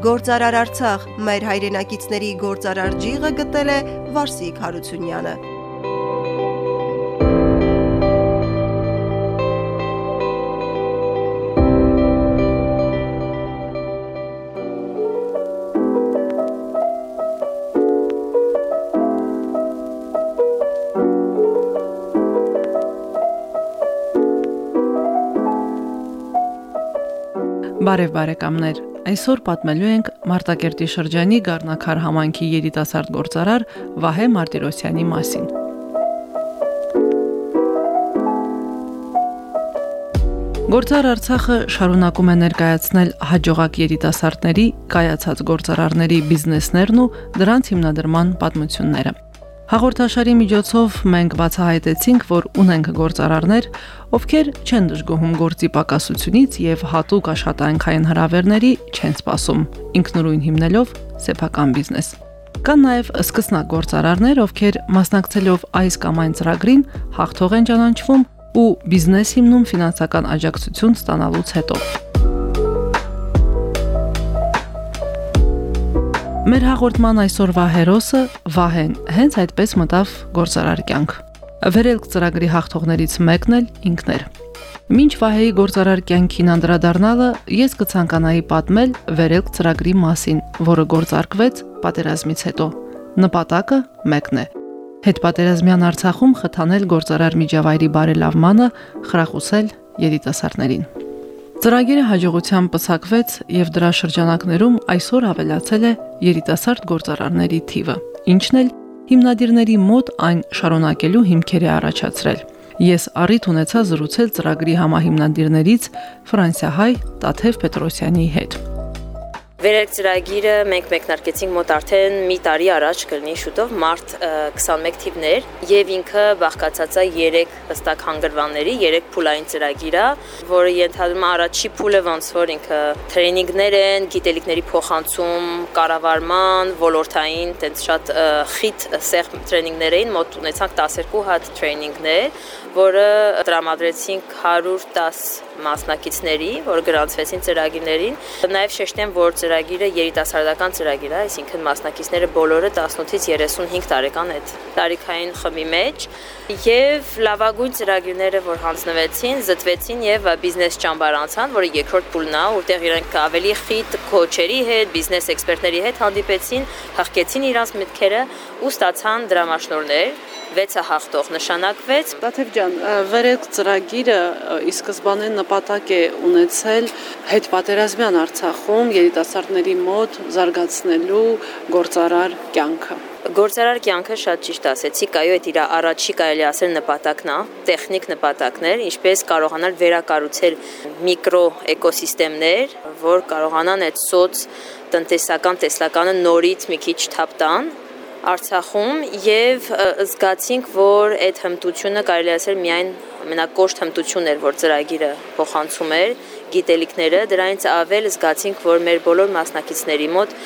Գործարար Արցախ մեր հայրենակիցների գործարար ջիղը գտել է Վարսիկ Հարությունյանը։ Բարև բարեկամներ։ Այսօր պատմելու ենք Մարտակերտի շրջանի Գառնակար համայնքի երիտասարդ գործարար Վահե Մարտիրոսյանի մասին։ Գործար Արցախը շարունակում է ներկայացնել հաջողակ երիտասարդների, կայացած գործարարների բիզնեսներն ու դրանց հիմնադրման պատմությունները։ Հաղորդաշարի միջոցով մենք բացահայտեցինք, որ ունենք գործարարներ, ովքեր չեն դժգոհում գործի պակասությունից եւ հատուկ աշխատանքային հրավերների չեն սպասում, ինքնուրույն հիմնելով սեփական բիզնես։ Կան նաև սկսնակ գործարարներ, ովքեր մասնակցելով այս կամ այն ծրագրին հաղթող են ճանաչվում ու բիզնես հիմնում ֆինանսական աջակցություն ստանալուց հետո։ Մեր հաղորդման այսօրվա հերոսը Վահեն հենց այդպես մտավ գործարար կյանք։ Վերելք ծրագրի հաղթողներից մեկն էլ ինքն էր։ Մինչ Վահեի գործարար կյանքին անդրադառնալը ես կցանկանայի պատմել Վերելք ծրագրի մասին, որը գործարկվեց պատերազմից հետո։ Նպատակը մեկն է՝ հետպատերազմյան Արցախում խթանել գործարար միջավայրի բարելավմանը, խրախուսել երիտասարդներին։ Ծրագիրը հաջողությամբ պսակվեց եւ դրա շրջանակներում այսօր ավելացել է երիտասարդ գործարարների թիվը, ինչն էլ հիմնադիրների մոտ այն շարունակելու հիմքեր է առաջացրել։ Ես առիթ ունեցա զրուցել ծրագրի համահիմնադիրներից Ֆրանսիահայ Տաթև Պետրոսյանի հետ։ Վերել ծրագիրը մենք մեկնարկեցինք մոտ արդեն մի տարի առաջ կլինի շուտով մարտ 21 թիվներ եւ ինքը բաղկացած է 3 հստակ հանգրվանների 3 փուլային ծրագիր է, որը ենթադրում է առաջի փուլը ոնց որ ինքը տրեյնինգներ են, գիտելիքների փոխանցում, կառավարման, ոլորտային, տենց շատ խիտ սեղ տրեյնինգներ էին, մոտ ունեցանք 12 հատ տրեյնինգներ, որը տրամադրեցինք 110 մասնակիցների, որ գրանցվեցին ծրագիրներին։ Նաև շեշտեմ, որ ծրագիրը երիտասարդական ծրագիր է, այսինքն մասնակիցները բոլորը 18-ից 35 տարեկան այդ տարիքային խմբի մեջ եւ լավագույն ծրագիրները, որ հանձնվեցին, զտվեցին եւ բիզնես ճամբար անցան, որը երկրորդ փուլն է, որտեղ իրենք ավելի խիտ քոչերի հետ, բիզնես էքսպերտների հետ հանդիպեցին, հղկեցին իրենց մտքերը ու ստացան դրամաշնորներ 6-ը հաղթող նշանակվեց։ Տաթև ջան, վերեք ծրագիրը ի սկզբանե նպատակ է ունեցել հետ պատերազմյան Արցախում երիտասարդների մոտ զարգացնելու գործարար կյանքը։ Գործարար կյանքը շատ ճիշտ ասեցիք, այո, այդ իր առաջի կարելի ասել նպատակն է, տեխնիկ նպատակներ, ինչպես կարողանալ վերակառուցել միկրո էկոսիստեմներ, որ կարողանան այդ սոց տնտեսական տեսլականը նորից մի քիչ թափ տան Արցախում եւ զգացինք, որ այդ հմտությունը կարելի ասել միայն ամենակոշտ հմտությունն էր, որ ծրագիրը փոխանցում էր գիտելիքները, դրանից ավել զգացինք, որ մեր բոլոր մասնակիցների մոտ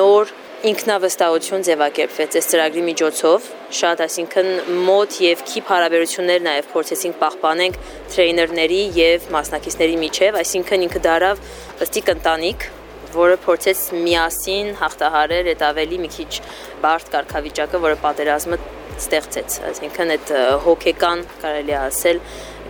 նոր ինքնավստահություն ձևակերպվեց այս ծրագրի միջոցով շատ այսինքն մոտ եւ քիփ հարաբերություններ նաեւ փորձեցինք պահպանենք տրեյներների եւ մասնակիցների միջև այսինքն ինքը դարավ ըստիկ ընտանիք որը փորձեց միասին հաղթահարել այդ ավելի մի քիչ բարդ կարգավիճակը, որը պատերազմը ստեղծեց։ Այսինքն այդ հոգեկան կարելի ասել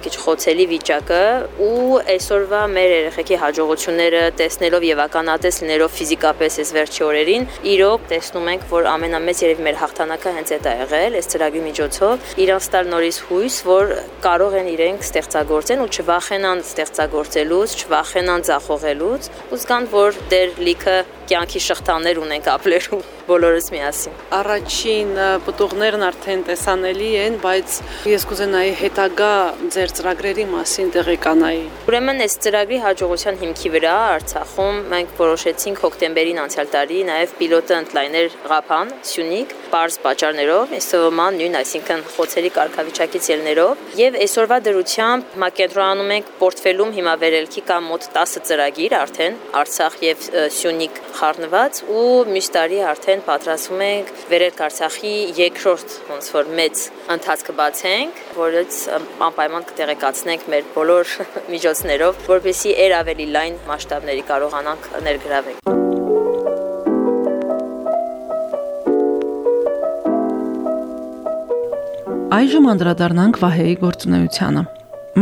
քիչ խոցելի վիճակը ու այսօրվա մեր երեխեքի հաջողությունները տեսնելով եւ ականատես լինելով ֆիզիկապես այս վերջի օրերին իրոք տեսնում ենք որ ամենամեծ երևի մեր հաղթանակը հենց այդ է եղել այս ծրագրի միջոցով իրանց տալ նորից հույս որ կարող են իրենք ստեղծագործեն ու չվախենան ստեղծագործելուց չվախենան ձախողելուց ու զգան որ դեր լիքը կյանքի շղթաներ ունենք ապրելու բոլորս միասին։ Առաջին պտուղներն արդեն տեսանելի են, բայց ես կուզենայի հետագա ձեր ծրագրերի մասին տեղեկանայի։ Ուրեմն այս ծրագրի հաջողության հիմքի վրա Արցախում մենք որոշեցինք հոկտեմբերին անցյալ տարի նաև պիլոտը ընդլայներ Ղափան, Սյունիք, པարզ պատճառներով, SOM-ման նույն, այսինքն խոցերի կարգավիճակից ելներով, եւ այսօրվա դրությամբ մակենտրոնանում ենք պորտֆելում հիմա վերելքի կամ մոտ 10 ծրագիր արդեն Արցախ եւ Սյունիք խառնված ու մյուս տարի արդեն պատրաստվում ենք վերել Արցախի երկրորդ ոնց որ մեծ ընթացք կբացենք, որից անպայման կտեղեկացնենք մեր բոլոր միջոցներով, որպեսզի եր ավելի լայն մասշտաբների կարողանանք ներգրավել։ Այժմ անդրադառնանք Վահեի գործունեությանը։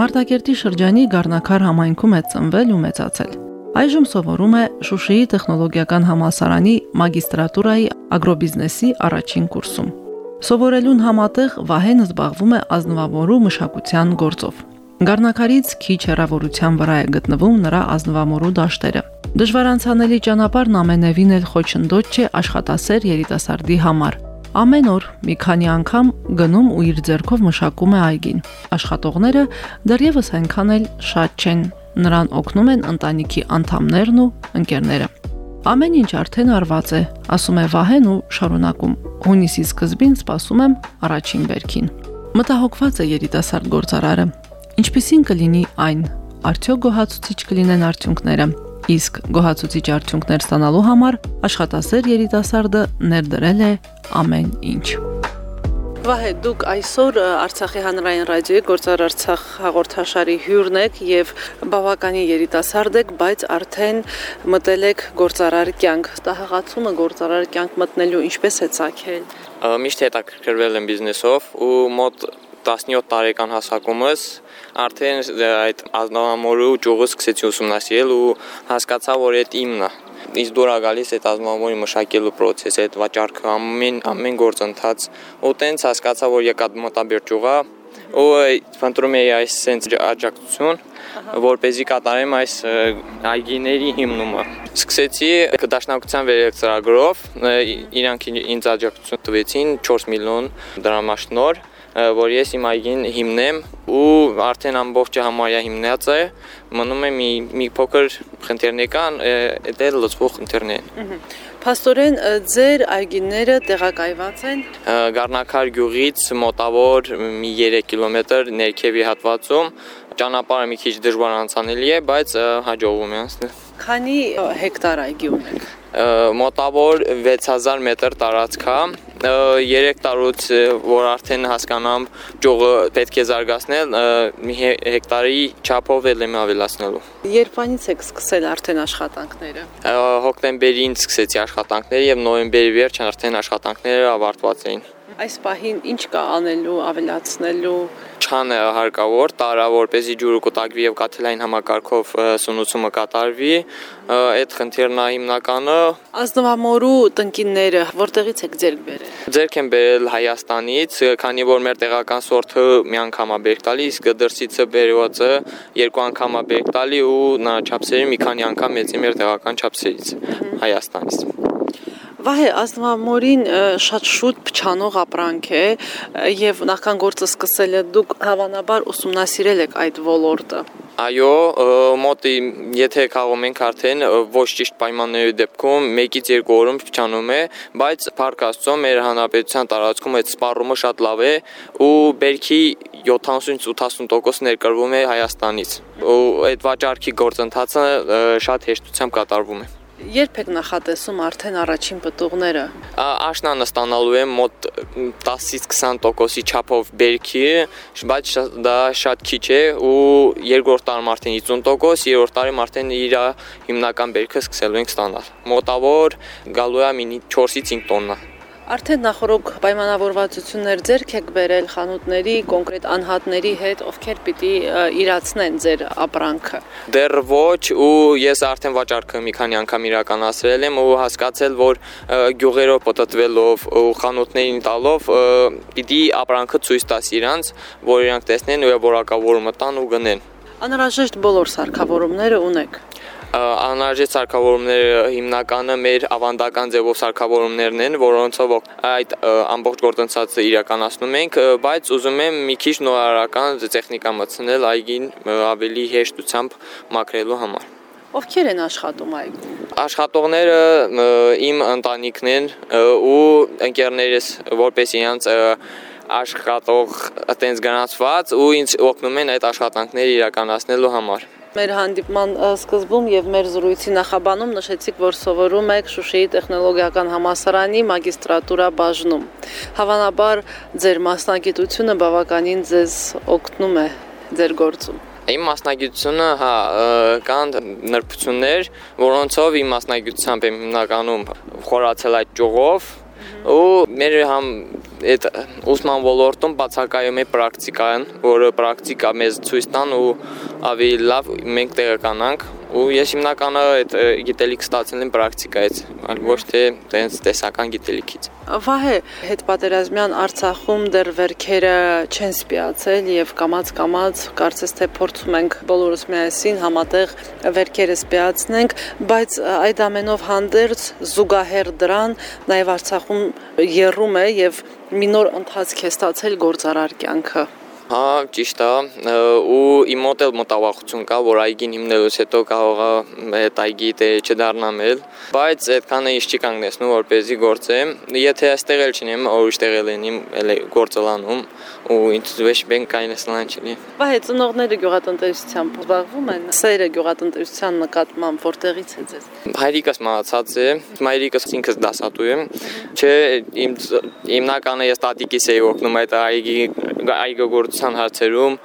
Մարտակերտի շրջանի Գառնակար համայնքում է ծնվել ու մեծացել։ Այժմ սովորում է Շուշիի տեխնոլոգիական համալսարանի մագիստրատուրայի ագրոբիզնեսի առաջին կուրսում։ Սովորելուն համատեղ Վահեն զբաղվում է ազնվամորու մշակության գործով։ Գառնակարից քիչ հեռավորության վրա է գտնվում նրա ազնվամորու դաշտերը։ Դժվարանցանելի ճանապարհն ամենևին էլ խոչընդոտ չէ աշխատասեր երիտասարդի համար։ Ամեն օր մի քանի անգամ գնում ու իր ձեռքով մշակում է այգին։ Աշխատողները դեռևս այնքան էլ շատ չեն, Նրան օգնում են ընտանիքի անդամներն ու ընկերները։ Ամեն ինչ արդեն արված է, ասում է Վահեն ու շարունակում. Հունիսի սկզբին սպասում եմ առաջին βέρքին։ Մտահոգված է երիտասարդ գործարարը։ Ինչպիսին կլինի այն։ Արդյոք գոհացուցիչ կլինեն արդյունքները։ Իսկ գոհացուցիչ արդյունքներ ստանալու համար աշխատասեր երիտասարդը ներդրել է ամեն ինչ։ Վահե, դուք այսօր Արցախի հանրային ռադիոյի Գործար Արցախ հաղորդաշարի հյուրն եք եւ բավականին երիտասարդ եք, բայց արդեն մտել եք գործարար կյանք։ Ստահղացումը գործարար կյանք մտնելու ինչպես է ցակել։ Միշտ հետաքրքրվել եմ բիզնեսով ու մոտ 17 տարեկան հասակումս արդեն այդ ազնվամորու ճյուղը սկսեցի ուսումնասիրել ու հասկացա, որ այդ իմն է իսկ դուր գալիս այդ ազգամորի մշակելու process-ը, այդ վաճառքը, ամեն ամեն գործընթաց, ու տենց հասկացա, որ եկա մոտաբեր ճյուղա, ու փնտրում եի այս sense աջակցություն, որ เป զի կատարեմ այս այգիների հիմնումը։ Սկսեցի դաշնակցության վերել ծրագրով, իրանք ինձ աջակցություն տվեցին 4 միլիոն դրամաշնոր որ ես իմ այգին հիմնեմ ու արդեն ամբողջը համարյա հիմնած է մնում է մի մի փոքր խնդիրներ կան դա լծվող խնդիրներ Փաստորեն ձեր այգիները տեղակայված են Գառնակար գյուղից մոտավոր մի 3 կիլոմետր ներքևի հատվածում ճանապարհը մի քիչ դժվար անցանելի է բայց հաջողվում է անցնել Քանի հեկտար այգի ունեք մոտավոր 6000 մետր տարածք է 3 տարուց որ արդեն հասկանամ ճյուղը պետք է զարգացնել մի հեկտարի չափով էլ եմ ավելացնելու Երբանից եք սկսել արդեն աշխատանքները? Հոկտեմբերին սկսեցի աշխատանքները եւ նոյեմբերի վերջն արդեն աշխատանքները ավարտված էին Այս պահին ինչ կա անելու, ավելացնելու Չան է հարկավոր, տարա որպեսի ջուրը կուտակվի եւ կաթելային համակարգով սնուցումը կատարվի, այդ խնդիրն է հիմնականը։ Ազնվամորու տնկինները որտեղից եք ձեր բերել։ Ձերք են բերել Հայաստանից, քանի որ մեր տեղական սորթը մի անգամ է բերք տալի, իսկ դրսիցը բերվածը երկու անգամ է բերք տալի ու նա չափսերը մի քանի անգամ մեծի մեր տեղական չափսերից Հայաստանից։ Վահե ազնվամորին շատ շուտ փչանող ապրանք է եւ նախքան գործը սկսելը դուք հավանաբար ուսումնասիրել եք այդ ոլորտը։ Այո, մոտի եթե քաղում ենք արդեն ոչ ճիշտ պայմանների դեպքում 1-ից 2 օրում փչանում է, բայց Փարք Աստծո մեր հանրապետության տարածքում այդ սպառումը շատ լավ է ու բերքի 70-ից 80% ներկրվում է Հայաստանից։ Ու այդ վաճառքի գործընթացը շատ հեշտությամբ կատարվում է։ Երբ եք նախատեսում արդեն առաջին պտուղները։ Աշնանը ստանալու եմ մոտ 10-ից 20%-ի չափով բերքի, բայց դա շատ քիչ է ու երկրորդ տարում արդեն 50%, երրորդ տարում արդեն իր հիմնական բերքը սկսելու ենք ստանալ։ Մոտավոր գալու է մինի 4-ից 5 տոննա։ Արդեն նախորոք պայմանավորվածություններ ձեռք եք բերել խանութների կոնկրետ անհատների հետ, ովքեր պիտի իրացնեն ձեր ապրանքը։ Դեռ ոչ ու ես արդեն վաճառքը մի քանի անգամ իրականացրել եմ ու հասկացել, որ գյուղերով պատտվելով ու խանութներին տալով պիտի ապրանքը ցույց տաս իրանց, որ իրանք տեսնեն ու որակավորումը տան ու գնեն։ Անհրաժեշտ բոլոր սարքավորումները ունեք անհրաժեշտ սարքավորումները հիմնականը մեր ավանդական ձևով սարքավորումներն են, որոնցով այդ ամբողջ գործընթացը իրականացնում ենք, բայց ուզում եմ մի քիչ նորարարական տեխնիկա մտցնել այգին ավելի հեշտությամբ մաքրելու համար։ Ովքեր են աշխատում այգում։ Աշխատողները իմ ընտանիքն են ու ընկերներս, որպես իրancs աշխատող այտենց գնացված ու ինձ օգնում են այդ աշխատանքները իրականացնելու համար։ Մեր հանդիպման սկզբում եւ մեր զրույցի նախաբանում նշեցիք, որ սովորում եք Շուշիի տեխնոլոգիական համալսարանի մագիստրատուրա բաժնում։ Հավանաբար ձեր մասնագիտությունը բավականին ձեզ օգնում է ձեր գործում։ Իմ մասնագիտությունը, հա, կան նրբություններ, որոնցով իմ մասնագիտությամբ եմ հիմնականում խորացել այդ ճյուղով ու մեր համ այդ ուսման ոլորտում բացակայում է պրակտիկան, որը պրակտիկա մեզ ցույց տան ու ավելի լավ մենք տեղեկանանք ու ես հիմնականը այդ գիտելիք ստացել եմ պրակտիկայից, այլ ոչ թե տենց տեսական գիտելիքից։ Վահե, հետ պատերազմյան Արցախում դեռ վերքերը չեն սպիացել եւ կամած-կամած կարծես թե փորձում ենք բոլորս միասին համատեղ վերքերը սպիացնենք, բայց այդ ամենով հանդերձ զուգահեռ դրան նաեւ Արցախում երում է եւ մի նոր ընթացք է ստացել գործարար կյանքը։ Հա, ճիշտ է, ու իմ մոտ էլ մտավախություն կա, որ այգին հիմնելուց հետո կարող է այդ այգի տերը չդառնալ, բայց այդքանը ինչ չի կանգնեցնում, որ เป զի գործեմ։ Եթե այստեղ էլ չնեմ, ուրիշ տեղել ենիմ, էլ գործելանում ու ինձ ոչ բեն կայնեսնան չլի։ Բայց ծնողները գյուղատնտեսությամբ զբաղվում են, սերը գյուղատնտեսության նկատմամբ որտեղից է ձեզ։ Հայրիկս մահացած է, մայրիկս ինքս դասատու եմ։ Չէ, իմ հիմնականը ես տատիկիս էի օգնում այդ այգի այգոգործ ուսուցչության հարցերում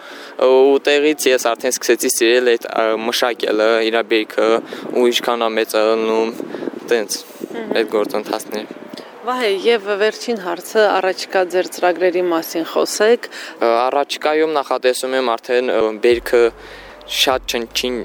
ու տեղից ես արդեն սկսեցի սիրել այդ մշակելը, իր բերքը ու ինչքան է մեծանում, տենց այդ գործընթացները։ Վահե, եւ վերջին հարցը առաջիկա ձեր ծրագրերի մասին խոսեք։ Առաջիկայում նախատեսում եմ արդեն բերքը շատ չնչին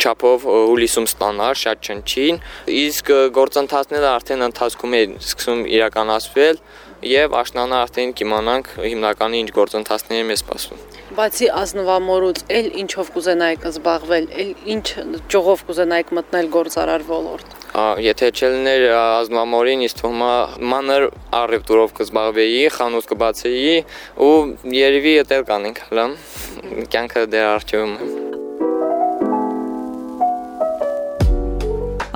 չափով հուլիսում ստանալ, շատ չնչին, իսկ գործընթացները արդեն ընթացքում է սկսում իրականացվել եւ աշնանը արդեն կիմանանք հիմնականի ինչ գործընթացների մեզ սպասվում։ Բացի ազնվամորուց, ել ինչով կուզենայիք զբաղվել, ել ինչ ճողով կուզենայիք մտնել գործարար ոլորտ։ Եթե չլներ ազնվամորին, իսկ թվում է մանր առևտուրով կզբաղվեի, խանութ կբացեի ու երևի դեռ կանենք հլա։ Կյանքը դեռ արդյունքում է։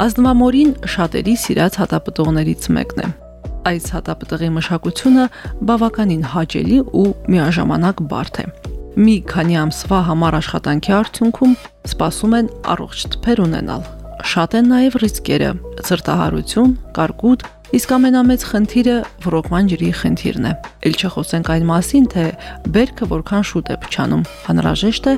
Ազնվամորին շատերի սիրած հատապտողներից մեկն է այս հատապտղի մշակությունը բավականին հաճելի ու միաժամանակ բարդ է։ Մի քանի ամսվա համար աշխատանքի արդյունքում սպասում են առողջ թփեր ունենալ։ Շատ են նաև ռիսկերը՝ ծրտահարություն, կարկուտ, իսկ ամենամեծ խնդիրը ռոկման ջրի խնդիրն է։ Էլ չխոսենք այն մասին, թե բերքը որքան շուտ է փչանում։ Անհրաժեշտ է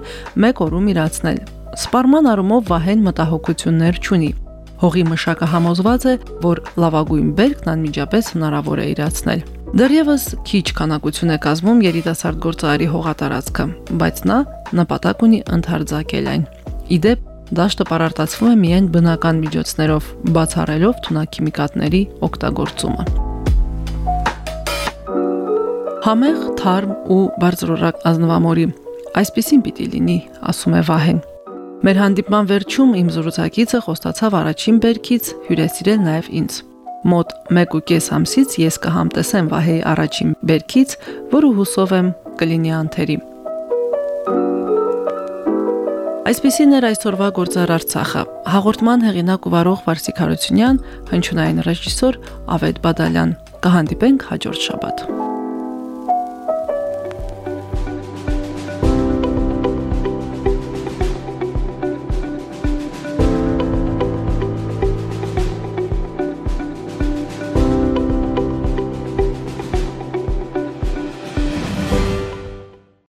1 օրում իրացնել։ Սպարման առումով վահեն մտահոգություններ չունի Հողի մշակը համոզված է, որ լավագույն բերքն անմիջապես հնարավոր է իրացնել։ Դեռևս քիչ քանակություն է կազմում երիտասարդ գործարարի հողատարածքը, բայց նա նպատակ ունի ընդարձակել այն։ Իդեպ դաշտը պարարտացվում է միայն բնական միջոցներով, բացառելով թունաքիմիկատների օգտագործումը։ Համեղ, թարմ ու բարձրորակ ազնվամորի այսպեսին պիտի լինի, ասում է Վահեն։ Մեր հանդիպման վերջում իմ զրուցակիցը խոստացավ առաջին բերքից հյուրեսիրել նաև ինձ։ Մոտ 1.5 ամսից ես կհամտեսեմ Վահեի առաջին բերքից, որը հուսով եմ կլինի անթերի։ Այսպեսին էր այսօրվա գործար Արցախը։ Հաղորդման հեղինակ ու վարող Վարսիկ Հարությունյան, հնչյունային ռեժիսոր Ավետ Բադալյան։ Կհանդիպենք հաջորդ շաբաթ։